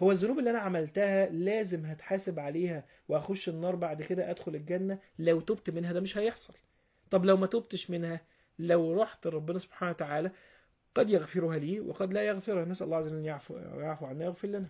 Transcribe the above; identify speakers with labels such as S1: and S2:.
S1: هو الذنوب اللي أنا عملتها لازم هتحاسب عليها وأخش النار بعد كده أدخل الجنة لو تبت منها ده مش هيحصل. طب لو ما تبتش منها لو رحت ربنا سبحانه وتعالى قد يغفرها لي وقد لا يغفرها. نسأل الله عز وجل أن يعفو, يعفو عنا يغفر لنا.